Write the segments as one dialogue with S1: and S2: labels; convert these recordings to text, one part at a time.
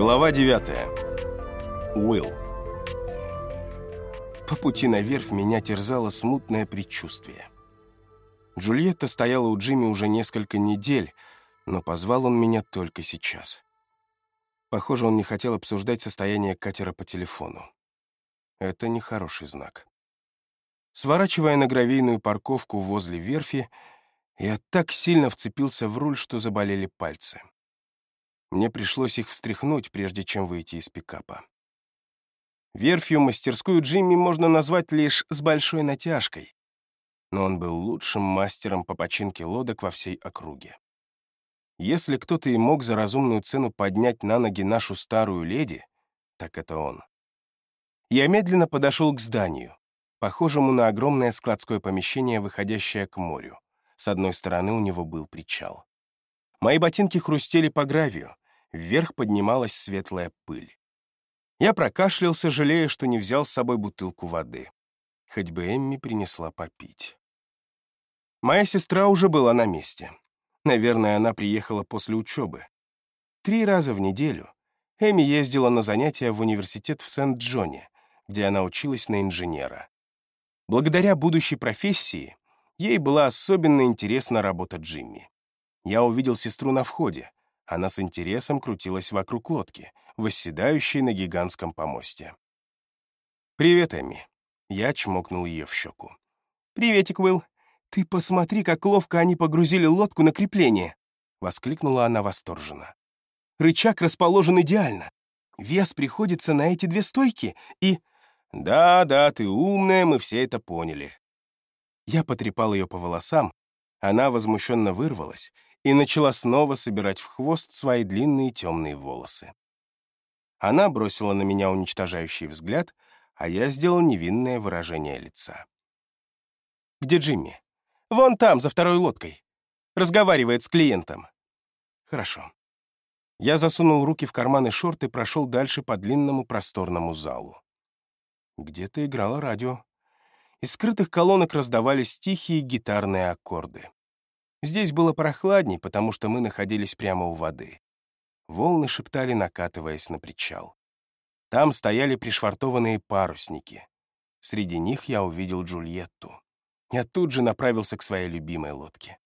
S1: Глава 9. Уилл. По пути на верфь меня терзало смутное предчувствие. Джульетта стояла у Джимми уже несколько недель, но позвал он меня только сейчас. Похоже, он не хотел обсуждать состояние катера по телефону. Это нехороший знак. Сворачивая на гравийную парковку возле верфи, я так сильно вцепился в руль, что заболели пальцы. Мне пришлось их встряхнуть, прежде чем выйти из пикапа. Верфью мастерскую Джимми можно назвать лишь с большой натяжкой, но он был лучшим мастером по починке лодок во всей округе. Если кто-то и мог за разумную цену поднять на ноги нашу старую леди, так это он. Я медленно подошел к зданию, похожему на огромное складское помещение, выходящее к морю. С одной стороны у него был причал. Мои ботинки хрустели по гравию, вверх поднималась светлая пыль. Я прокашлялся, жалея, что не взял с собой бутылку воды. Хоть бы Эмми принесла попить. Моя сестра уже была на месте. Наверное, она приехала после учебы. Три раза в неделю Эми ездила на занятия в университет в Сент-Джоне, где она училась на инженера. Благодаря будущей профессии ей была особенно интересна работа Джимми. Я увидел сестру на входе, она с интересом крутилась вокруг лодки, восседающей на гигантском помосте. «Привет, Эмми». Я чмокнул ее в щеку. «Приветик, Уилл. Ты посмотри, как ловко они погрузили лодку на крепление!» — воскликнула она восторженно. «Рычаг расположен идеально. Вес приходится на эти две стойки и...» «Да, да, ты умная, мы все это поняли». Я потрепал ее по волосам, она возмущенно вырвалась и начала снова собирать в хвост свои длинные темные волосы. Она бросила на меня уничтожающий взгляд, а я сделал невинное выражение лица. «Где Джимми?» «Вон там, за второй лодкой. Разговаривает с клиентом». «Хорошо». Я засунул руки в карманы шорт и прошел дальше по длинному просторному залу. Где-то играло радио. Из скрытых колонок раздавались тихие гитарные аккорды. Здесь было прохладней, потому что мы находились прямо у воды. Волны шептали, накатываясь на причал. Там стояли пришвартованные парусники. Среди них я увидел Джульетту. Я тут же направился к своей любимой лодке.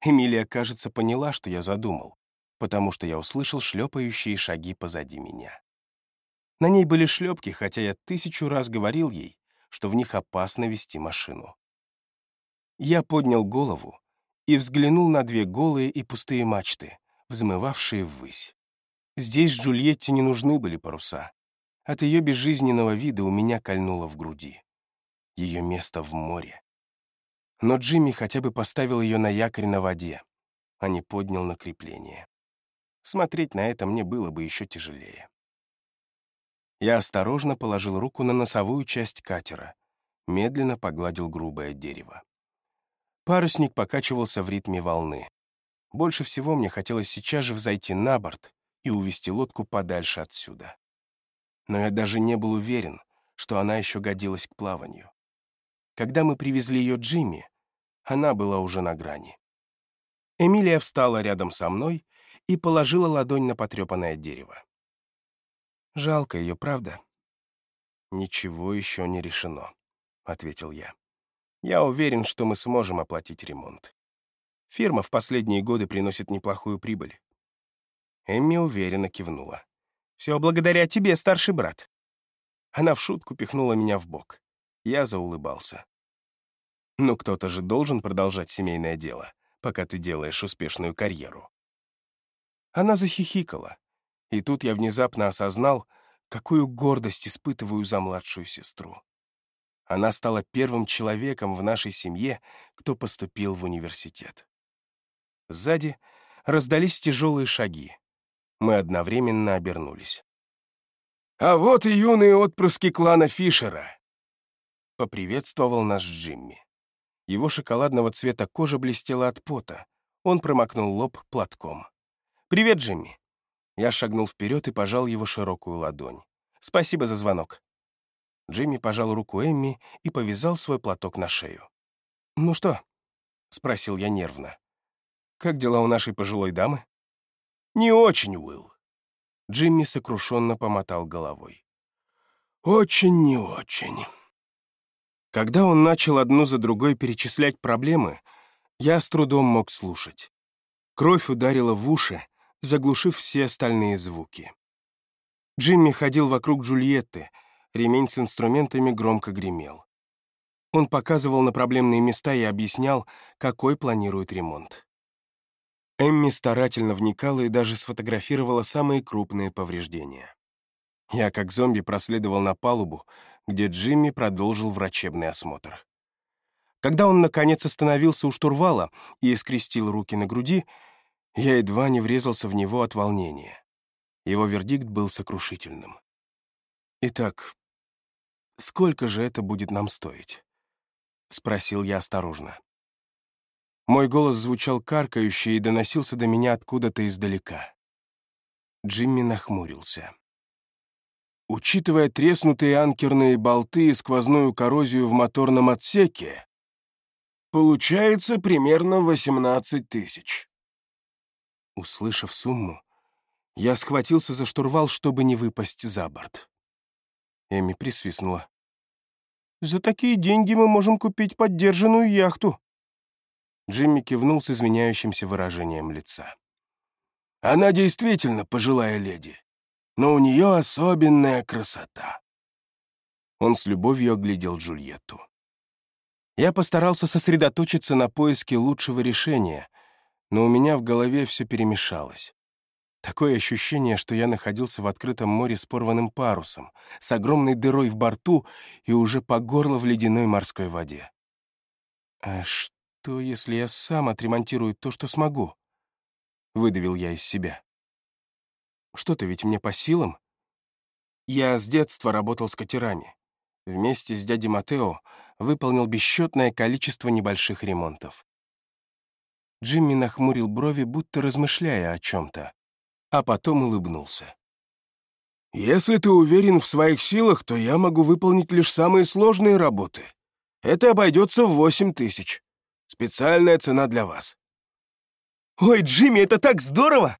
S1: Эмилия, кажется, поняла, что я задумал, потому что я услышал шлепающие шаги позади меня. На ней были шлепки, хотя я тысячу раз говорил ей, что в них опасно вести машину. Я поднял голову и взглянул на две голые и пустые мачты, взмывавшие ввысь. Здесь Джульетте не нужны были паруса. От ее безжизненного вида у меня кольнуло в груди. Ее место в море. Но Джимми хотя бы поставил ее на якорь на воде, а не поднял на крепление. Смотреть на это мне было бы еще тяжелее. Я осторожно положил руку на носовую часть катера, медленно погладил грубое дерево. Парусник покачивался в ритме волны. Больше всего мне хотелось сейчас же взойти на борт и увести лодку подальше отсюда. Но я даже не был уверен, что она еще годилась к плаванию. Когда мы привезли ее Джимми, она была уже на грани. Эмилия встала рядом со мной и положила ладонь на потрепанное дерево. Жалко ее, правда? «Ничего еще не решено», — ответил я. Я уверен, что мы сможем оплатить ремонт. Фирма в последние годы приносит неплохую прибыль. Эмми уверенно кивнула. «Все благодаря тебе, старший брат». Она в шутку пихнула меня в бок. Я заулыбался. «Ну, кто-то же должен продолжать семейное дело, пока ты делаешь успешную карьеру». Она захихикала, и тут я внезапно осознал, какую гордость испытываю за младшую сестру. Она стала первым человеком в нашей семье, кто поступил в университет. Сзади раздались тяжелые шаги. Мы одновременно обернулись. «А вот и юные отпрыски клана Фишера!» Поприветствовал нас Джимми. Его шоколадного цвета кожа блестела от пота. Он промокнул лоб платком. «Привет, Джимми!» Я шагнул вперед и пожал его широкую ладонь. «Спасибо за звонок. Джимми пожал руку Эмми и повязал свой платок на шею. «Ну что?» — спросил я нервно. «Как дела у нашей пожилой дамы?» «Не очень, Уилл». Джимми сокрушенно помотал головой. «Очень не очень». Когда он начал одну за другой перечислять проблемы, я с трудом мог слушать. Кровь ударила в уши, заглушив все остальные звуки. Джимми ходил вокруг Джульетты, ремень с инструментами громко гремел. Он показывал на проблемные места и объяснял, какой планирует ремонт. Эмми старательно вникала и даже сфотографировала самые крупные повреждения. Я, как зомби, проследовал на палубу, где Джимми продолжил врачебный осмотр. Когда он, наконец, остановился у штурвала и скрестил руки на груди, я едва не врезался в него от волнения. Его вердикт был сокрушительным. «Итак, сколько же это будет нам стоить?» — спросил я осторожно. Мой голос звучал каркающе и доносился до меня откуда-то издалека. Джимми нахмурился. Учитывая треснутые анкерные болты и сквозную коррозию в моторном отсеке, получается примерно 18 тысяч. Услышав сумму, я схватился за штурвал, чтобы не выпасть за борт. Эми присвистнула. «За такие деньги мы можем купить поддержанную яхту», Джимми кивнул с изменяющимся выражением лица. «Она действительно пожилая леди, но у нее особенная красота». Он с любовью оглядел Джульетту. Я постарался сосредоточиться на поиске лучшего решения, но у меня в голове все перемешалось. Такое ощущение, что я находился в открытом море с порванным парусом, с огромной дырой в борту и уже по горло в ледяной морской воде. А что? Если я сам отремонтирую то, что смогу? Выдавил я из себя. Что-то ведь мне по силам. Я с детства работал с катерами. Вместе с дядей Матео выполнил бесчетное количество небольших ремонтов. Джимми нахмурил брови, будто размышляя о чем-то, а потом улыбнулся. «Если ты уверен в своих силах, то я могу выполнить лишь самые сложные работы. Это обойдется в восемь тысяч. Специальная цена для вас».
S2: «Ой, Джимми, это так здорово!»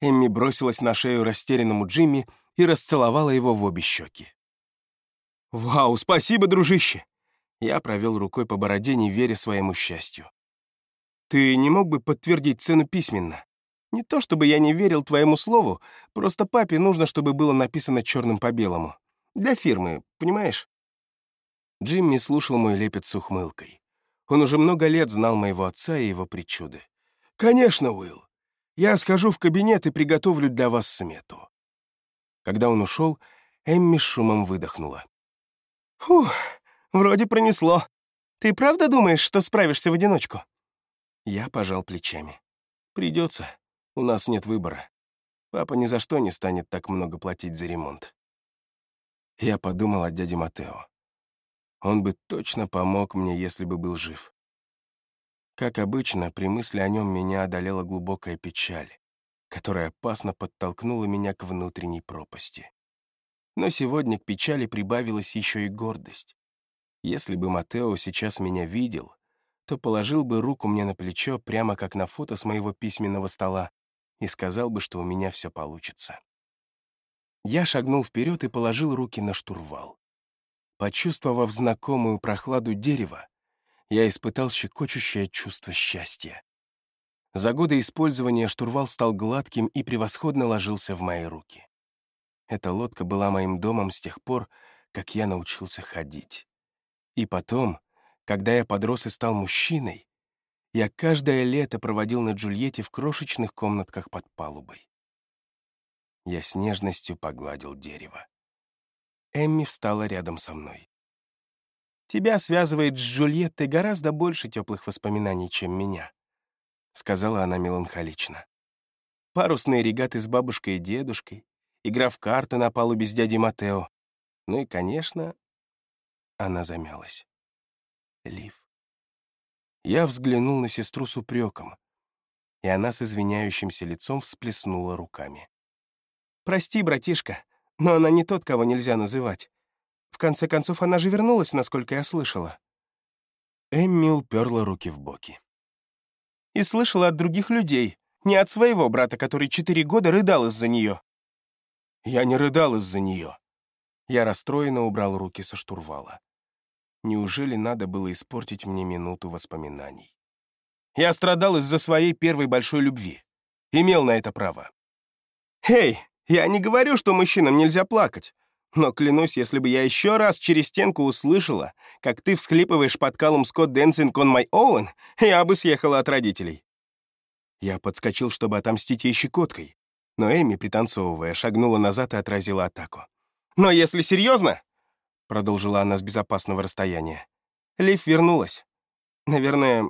S1: Эмми бросилась на шею растерянному Джимми и расцеловала его в обе щеки.
S2: «Вау, спасибо, дружище!»
S1: Я провел рукой по бороде, не веря своему счастью. «Ты не мог бы подтвердить цену письменно? Не то чтобы я не верил твоему слову, просто папе нужно, чтобы было написано черным по белому. Для фирмы, понимаешь?» Джимми слушал мой лепет с ухмылкой. Он уже много лет знал моего отца и его причуды. «Конечно, Уилл. Я схожу в кабинет и приготовлю для вас смету». Когда он ушел, Эмми шумом выдохнула.
S2: «Фух, вроде пронесло. Ты правда думаешь, что справишься в одиночку?»
S1: Я пожал плечами. «Придется. У нас нет выбора. Папа ни за что не станет так много платить за ремонт». Я подумал о дяде Матео. Он бы точно помог мне, если бы был жив. Как обычно, при мысли о нем меня одолела глубокая печаль, которая опасно подтолкнула меня к внутренней пропасти. Но сегодня к печали прибавилась еще и гордость. Если бы Матео сейчас меня видел, то положил бы руку мне на плечо, прямо как на фото с моего письменного стола, и сказал бы, что у меня все получится. Я шагнул вперед и положил руки на штурвал. Почувствовав знакомую прохладу дерева, я испытал щекочущее чувство счастья. За годы использования штурвал стал гладким и превосходно ложился в мои руки. Эта лодка была моим домом с тех пор, как я научился ходить. И потом, когда я подрос и стал мужчиной, я каждое лето проводил на Джульетте в крошечных комнатках под палубой. Я с нежностью погладил дерево. Эмми встала рядом со мной. «Тебя связывает с Джульеттой гораздо больше теплых воспоминаний, чем меня», — сказала она меланхолично. «Парусные регаты с бабушкой и дедушкой, игра в карты на палубе с дядей Матео. Ну и, конечно...» Она замялась. Лив. Я взглянул на сестру с упреком, и она с извиняющимся лицом всплеснула руками. «Прости, братишка, но она не тот, кого нельзя называть. В конце концов, она же вернулась, насколько я слышала». Эмми уперла руки в боки. «И слышала от других людей, не от своего брата, который четыре года рыдал из-за нее. Я не рыдал из-за нее. Я расстроенно убрал руки со штурвала. Неужели надо было испортить мне минуту воспоминаний? Я страдал из-за своей первой большой любви. Имел на это право.
S2: «Эй, я не говорю, что мужчинам нельзя плакать. Но клянусь, если бы я еще раз через стенку услышала, как ты всхлипываешь под калом Скотт Dancing on my own, я бы съехала от родителей».
S1: Я подскочил, чтобы отомстить ей щекоткой, но Эми, пританцовывая, шагнула назад и отразила атаку.
S2: «Но если серьезно, — продолжила она с безопасного расстояния, — Лив вернулась. Наверное,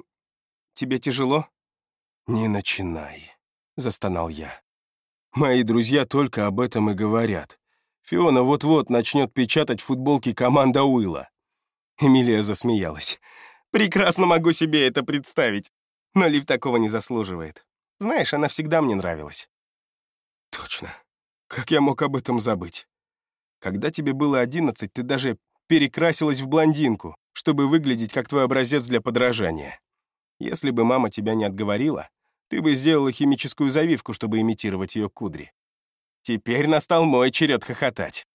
S2: тебе тяжело?»
S1: «Не начинай», — застонал я. «Мои друзья только об этом и говорят. Фиона вот-вот начнет печатать футболки команда Уилла».
S2: Эмилия засмеялась. «Прекрасно могу себе это представить. Но Лив такого не заслуживает. Знаешь, она всегда мне нравилась».
S1: «Точно. Как я мог об этом забыть? Когда тебе было одиннадцать, ты даже перекрасилась в блондинку, чтобы выглядеть как твой образец для подражания. Если бы мама тебя не отговорила, ты бы сделала химическую завивку, чтобы имитировать ее кудри. Теперь настал мой черед хохотать.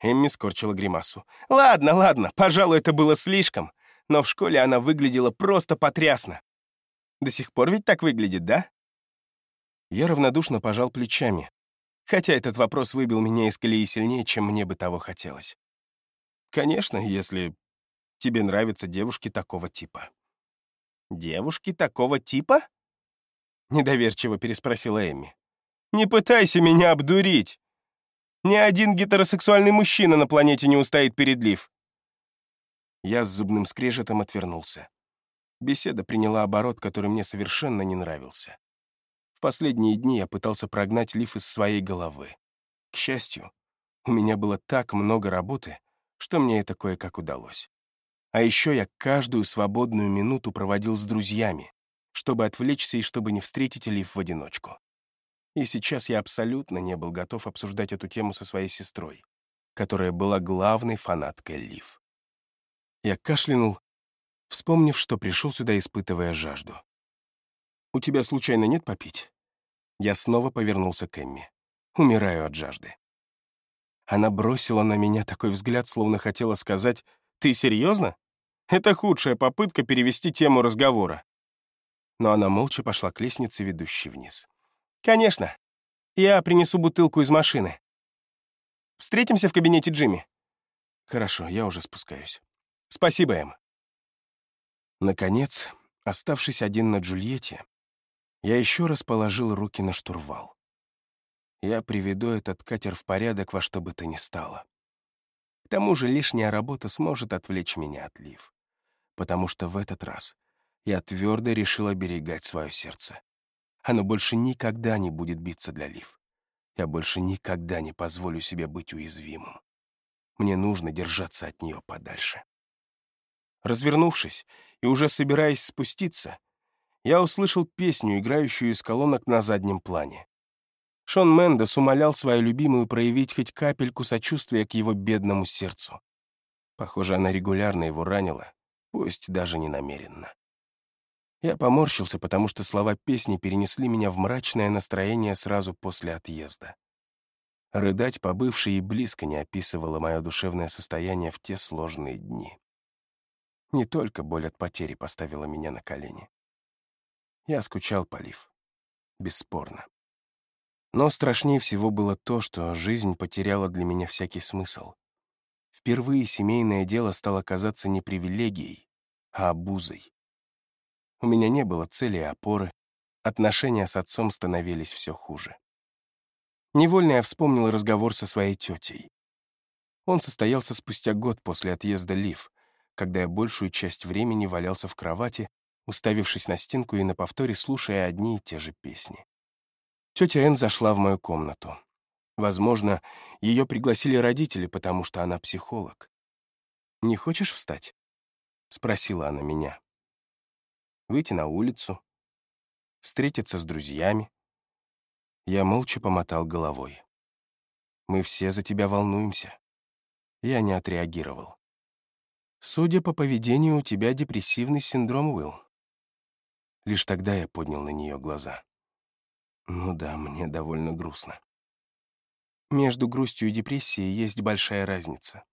S1: Эмми скорчила гримасу.
S2: «Ладно, ладно, пожалуй, это было слишком, но в школе она выглядела просто потрясно. До сих пор ведь так выглядит, да?»
S1: Я равнодушно пожал плечами, хотя этот вопрос выбил меня из колеи сильнее, чем мне бы того хотелось. Конечно, если тебе нравятся девушки такого типа.
S2: «Девушки такого типа?» Недоверчиво переспросила Эмми. «Не пытайся меня обдурить! Ни один гетеросексуальный мужчина на планете не устоит перед Лив!»
S1: Я с зубным скрежетом отвернулся. Беседа приняла оборот, который мне совершенно не нравился. Последние дни я пытался прогнать Лив из своей головы. К счастью, у меня было так много работы, что мне это кое-как удалось. А еще я каждую свободную минуту проводил с друзьями, чтобы отвлечься и чтобы не встретить Лив в одиночку. И сейчас я абсолютно не был готов обсуждать эту тему со своей сестрой, которая была главной фанаткой Лив. Я кашлянул, вспомнив, что пришел сюда, испытывая жажду. «У тебя случайно нет попить?» Я снова повернулся к Эмми. Умираю от жажды. Она бросила на меня такой взгляд, словно хотела сказать «Ты серьезно?» Это худшая попытка перевести тему разговора но она молча пошла к лестнице, ведущей вниз.
S2: «Конечно. Я принесу бутылку из машины. Встретимся в кабинете Джимми».
S1: «Хорошо, я уже спускаюсь».
S2: «Спасибо, Эм».
S1: Наконец, оставшись один на Джульетте, я еще раз положил руки на штурвал. Я приведу этот катер в порядок во что бы то ни стало. К тому же лишняя работа сможет отвлечь меня от Лив, потому что в этот раз я твердо решил оберегать свое сердце. Оно больше никогда не будет биться для Лив. Я больше никогда не позволю себе быть уязвимым. Мне нужно держаться от нее подальше. Развернувшись и уже собираясь спуститься, я услышал песню, играющую из колонок на заднем плане. Шон Мендес умолял свою любимую проявить хоть капельку сочувствия к его бедному сердцу. Похоже, она регулярно его ранила, пусть даже не намеренно. Я поморщился, потому что слова песни перенесли меня в мрачное настроение сразу после отъезда. Рыдать по бывшей и близко не описывало мое душевное состояние в те сложные дни. Не только боль от потери поставила меня на колени. Я скучал по Лив. Бесспорно. Но страшнее всего было то, что жизнь потеряла для меня всякий смысл. Впервые семейное дело стало казаться не привилегией, а обузой. У меня не было цели и опоры, отношения с отцом становились все хуже. Невольно я вспомнил разговор со своей тетей. Он состоялся спустя год после отъезда Лив, когда я большую часть времени валялся в кровати, уставившись на стенку и на повторе слушая одни и те же песни. Тетя Энн зашла в мою комнату. Возможно, ее пригласили родители, потому что она психолог. «Не хочешь встать?» — спросила она меня выйти на улицу, встретиться с друзьями. Я молча помотал головой. «Мы все за тебя волнуемся». Я не отреагировал. «Судя по поведению, у тебя депрессивный синдром, Уилл». Лишь тогда я поднял на нее глаза. Ну да, мне довольно грустно. Между грустью и депрессией есть большая разница.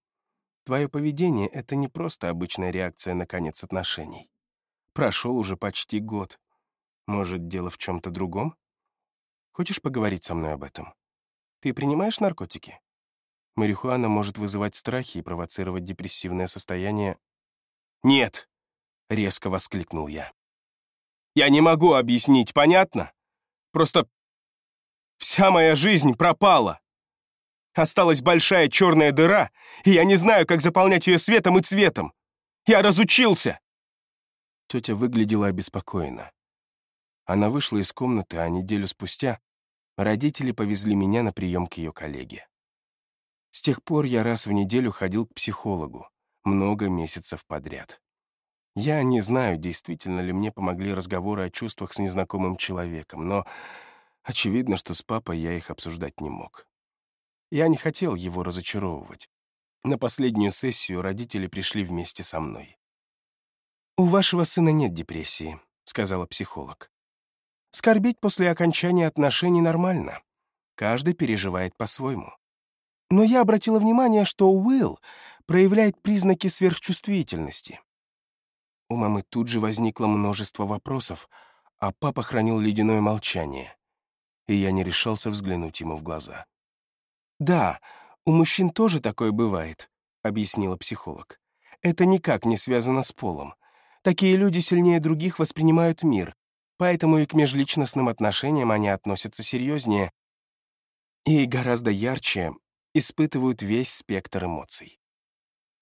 S1: Твое поведение — это не просто обычная реакция на конец отношений. Прошел уже почти год. Может, дело в чем-то другом? Хочешь поговорить со мной об этом? Ты принимаешь наркотики? Марихуана может вызывать страхи и провоцировать депрессивное состояние.
S2: «Нет!» — резко воскликнул я. «Я не могу объяснить, понятно? Просто вся моя жизнь пропала. Осталась большая черная дыра, и я не знаю, как заполнять ее светом и цветом. Я разучился!»
S1: Тетя выглядела обеспокоена. Она вышла из комнаты, а неделю спустя родители повезли меня на прием к ее коллеге. С тех пор я раз в неделю ходил к психологу, много месяцев подряд. Я не знаю, действительно ли мне помогли разговоры о чувствах с незнакомым человеком, но очевидно, что с папой я их обсуждать не мог. Я не хотел его разочаровывать. На последнюю сессию родители пришли вместе со мной. «У вашего сына нет депрессии», — сказала психолог. «Скорбить после окончания отношений нормально. Каждый переживает по-своему. Но я обратила внимание, что Уилл проявляет признаки сверхчувствительности. У мамы тут же возникло множество вопросов, а папа хранил ледяное молчание, и я не решался взглянуть ему в глаза. «Да, у мужчин тоже такое бывает», — объяснила психолог. «Это никак не связано с полом. Такие люди сильнее других воспринимают мир, поэтому и к межличностным отношениям они относятся серьезнее и гораздо ярче испытывают весь спектр эмоций.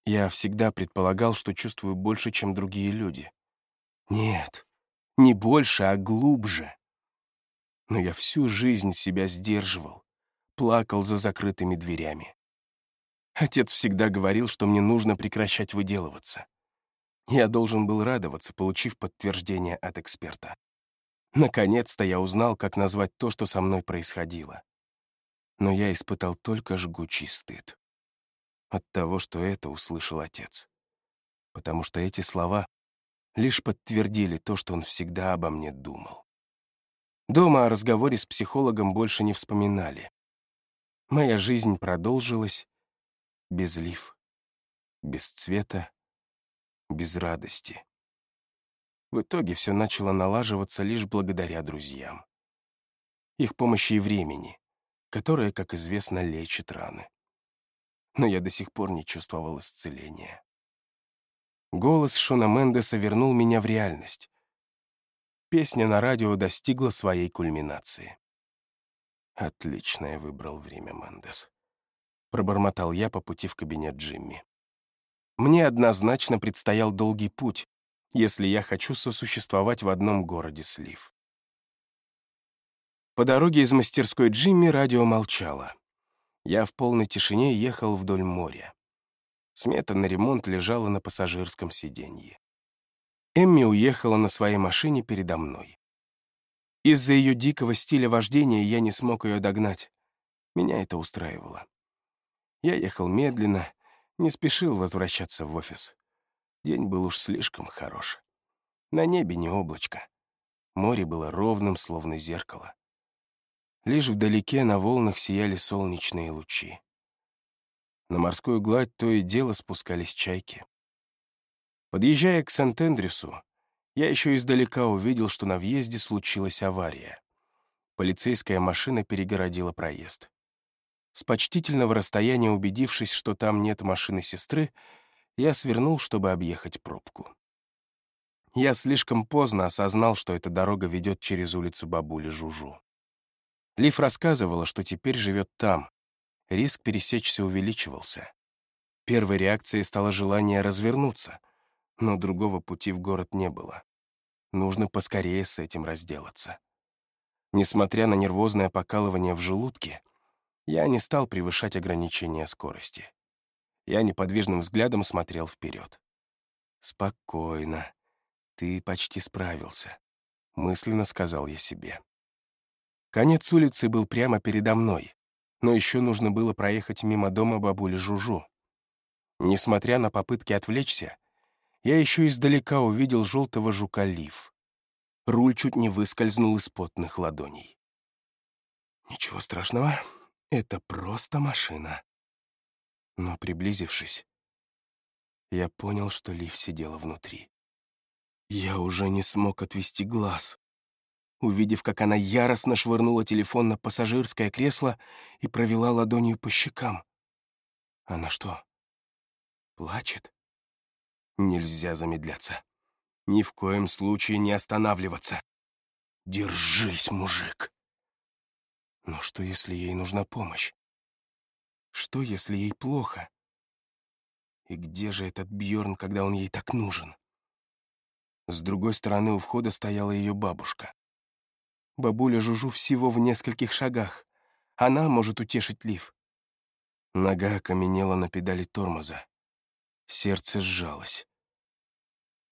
S1: Я всегда предполагал, что чувствую больше, чем другие люди. Нет, не больше, а глубже. Но я всю жизнь себя сдерживал, плакал за закрытыми дверями. Отец всегда говорил, что мне нужно прекращать выделываться. Я должен был радоваться, получив подтверждение от эксперта. Наконец-то я узнал, как назвать то, что со мной происходило но я испытал только жгучий стыд. От того, что это услышал отец. Потому что эти слова лишь подтвердили то, что он всегда обо мне думал. Дома о разговоре с психологом больше не вспоминали. Моя жизнь продолжилась без лив, без цвета, без радости. В итоге все начало налаживаться лишь благодаря друзьям. Их помощи и времени которое, как известно, лечит раны. Но я до сих пор не чувствовал исцеления. Голос Шона Мендеса вернул меня в реальность. Песня на радио достигла своей кульминации. Отлично я выбрал время, Мендес. Пробормотал я по пути в кабинет Джимми. Мне однозначно предстоял долгий путь, если я хочу сосуществовать в одном городе с Лив. По дороге из мастерской Джимми радио молчало. Я в полной тишине ехал вдоль моря. Смета на ремонт лежала на пассажирском сиденье. Эмми уехала на своей машине передо мной. Из-за ее дикого стиля вождения я не смог ее догнать. Меня это устраивало. Я ехал медленно, не спешил возвращаться в офис. День был уж слишком хорош. На небе не облачко. Море было ровным, словно зеркало. Лишь вдалеке на волнах сияли солнечные лучи. На морскую гладь то и дело спускались чайки. Подъезжая к Сент-Эндрюсу, я еще издалека увидел, что на въезде случилась авария. Полицейская машина перегородила проезд. С почтительного расстояния убедившись, что там нет машины сестры, я свернул, чтобы объехать пробку. Я слишком поздно осознал, что эта дорога ведет через улицу бабули Жужу. Лив рассказывала, что теперь живет там. Риск пересечься увеличивался. Первой реакцией стало желание развернуться, но другого пути в город не было. Нужно поскорее с этим разделаться. Несмотря на нервозное покалывание в желудке, я не стал превышать ограничения скорости. Я неподвижным взглядом смотрел вперед. «Спокойно. Ты почти справился», — мысленно сказал я себе. Конец улицы был прямо передо мной, но еще нужно было проехать мимо дома бабули Жужу. Несмотря на попытки отвлечься, я еще издалека увидел желтого жука Лив. Руль чуть не выскользнул из потных ладоней. «Ничего страшного, Это просто машина. Но, приблизившись, я понял, что Лив сидела внутри. Я уже не смог отвести глаз, увидев, как она яростно швырнула телефон на пассажирское кресло и провела ладонью по щекам. Она что, плачет? Нельзя замедляться. Ни в коем случае не останавливаться. Держись, мужик. Но что, если ей нужна помощь? Что, если ей плохо? И где же этот Бьорн, когда он ей так нужен? С другой стороны у входа стояла ее бабушка. Бабуля Жужу всего в нескольких шагах. Она может утешить Лив. Нога окаменела на педали тормоза. Сердце сжалось.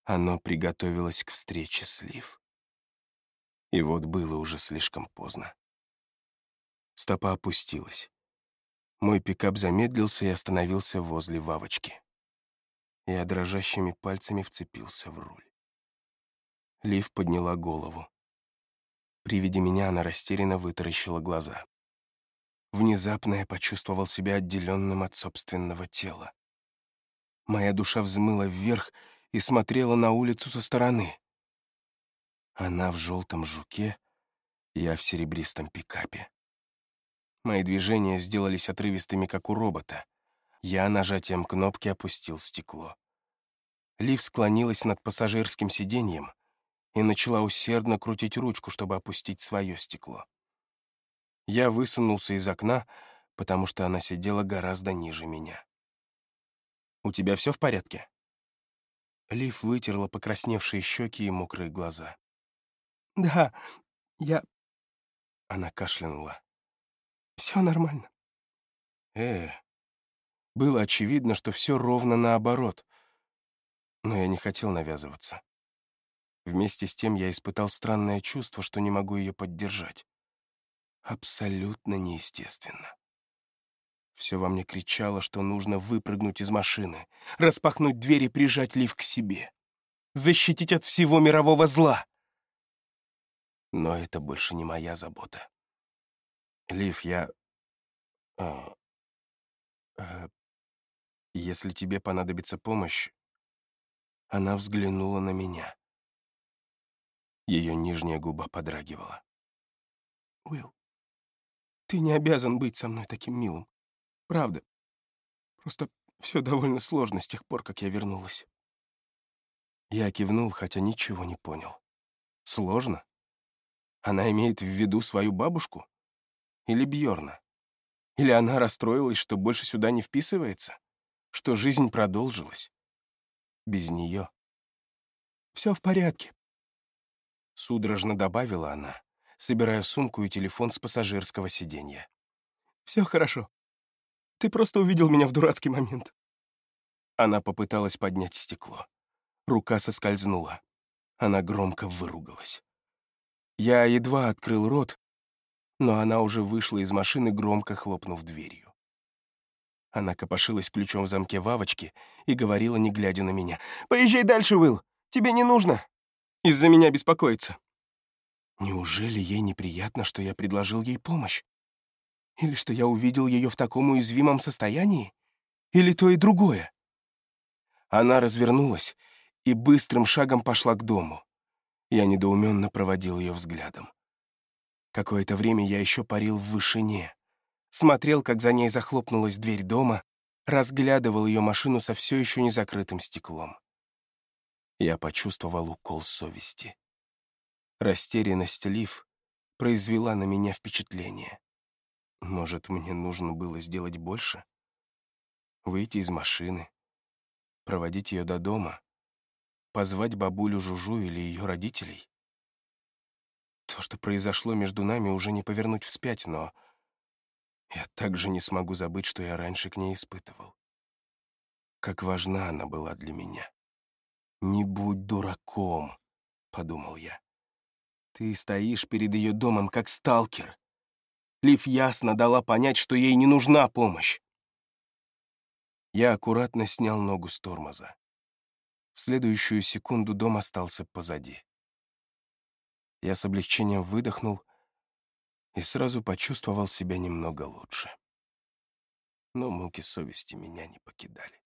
S1: Оно приготовилось к встрече с Лив. И вот было уже слишком поздно. Стопа опустилась. Мой пикап замедлился и остановился возле вавочки. Я дрожащими пальцами вцепился в руль. Лив подняла голову. При виде меня она растерянно вытаращила глаза. Внезапно я почувствовал себя отделенным от собственного тела. Моя душа взмыла вверх и смотрела на улицу со стороны. Она в желтом жуке, я в серебристом пикапе. Мои движения сделались отрывистыми, как у робота. Я нажатием кнопки опустил стекло. Лив склонилась над пассажирским сиденьем и начала усердно крутить ручку, чтобы опустить свое стекло. Я высунулся из окна, потому что она сидела гораздо ниже меня. «У тебя все в порядке?» Лив вытерла покрасневшие щеки и мокрые глаза.
S2: «Да, я...»
S1: Она кашлянула.
S2: Все нормально.
S1: Э, было очевидно, что все ровно наоборот. Но я не хотел навязываться. Вместе с тем я испытал странное чувство, что не могу ее поддержать. Абсолютно неестественно. Все во мне кричало, что нужно выпрыгнуть из машины, распахнуть дверь и прижать Лив к себе. Защитить от всего мирового зла. Но это больше не моя забота. Лив, я... А, а, если тебе понадобится помощь... Она взглянула на меня. Ее нижняя губа подрагивала.
S2: «Уилл, ты не обязан быть со мной таким милым. Правда. Просто все довольно сложно с тех пор, как я вернулась».
S1: Я кивнул, хотя ничего не понял. «Сложно? Она имеет в виду свою бабушку?» Или Бьорна? Или она расстроилась, что больше сюда не вписывается? Что жизнь продолжилась? Без нее.
S2: Все в порядке.
S1: Судорожно добавила она, собирая сумку и телефон с пассажирского сиденья.
S2: Все хорошо. Ты просто увидел меня в дурацкий момент.
S1: Она попыталась поднять стекло. Рука соскользнула. Она громко выругалась. Я едва открыл рот, но она уже вышла из машины, громко хлопнув дверью. Она копошилась ключом в замке вавочки и говорила, не глядя на меня. «Поезжай дальше, Уилл! Тебе не нужно из-за меня беспокоиться!» Неужели ей неприятно, что я предложил ей помощь? Или что я увидел ее в таком уязвимом состоянии? Или то и другое? Она развернулась и быстрым шагом пошла к дому. Я недоуменно проводил ее взглядом. Какое-то время я еще парил в вышине. Смотрел, как за ней захлопнулась дверь дома, разглядывал ее машину со все еще незакрытым стеклом. Я почувствовал укол совести. Растерянность Лив произвела на меня впечатление. Может, мне нужно было сделать больше? Выйти из машины, проводить ее до дома, позвать бабулю Жужу или ее родителей? То, что произошло между нами, уже не повернуть вспять, но я также не смогу забыть, что я раньше к ней испытывал. Как важна она была для меня. «Не будь дураком», — подумал я. «Ты стоишь перед ее домом, как сталкер. Лив ясно дала понять, что ей не нужна помощь. Я аккуратно снял ногу с тормоза. В следующую секунду дом остался позади. Я с облегчением выдохнул и сразу почувствовал себя немного лучше. Но муки совести меня не покидали.